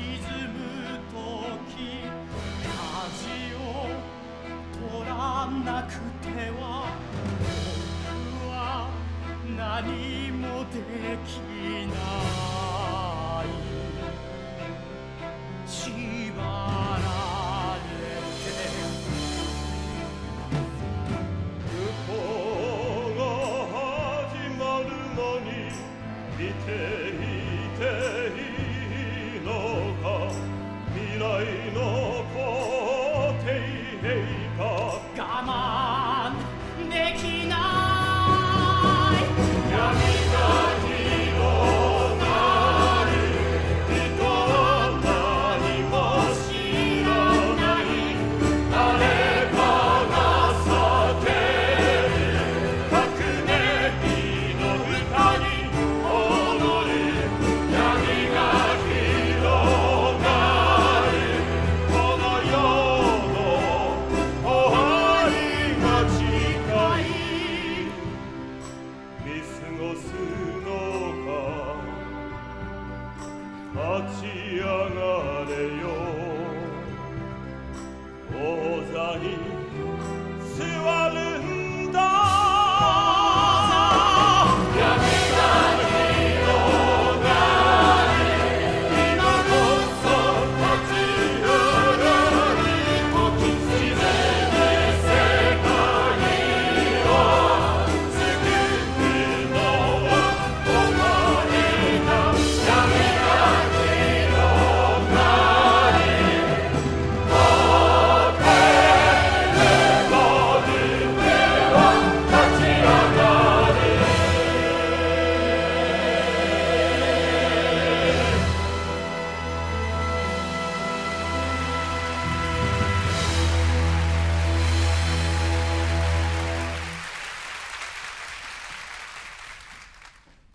沈む時舵を取らなくては僕は何もできない。立ち上がれよ。王座に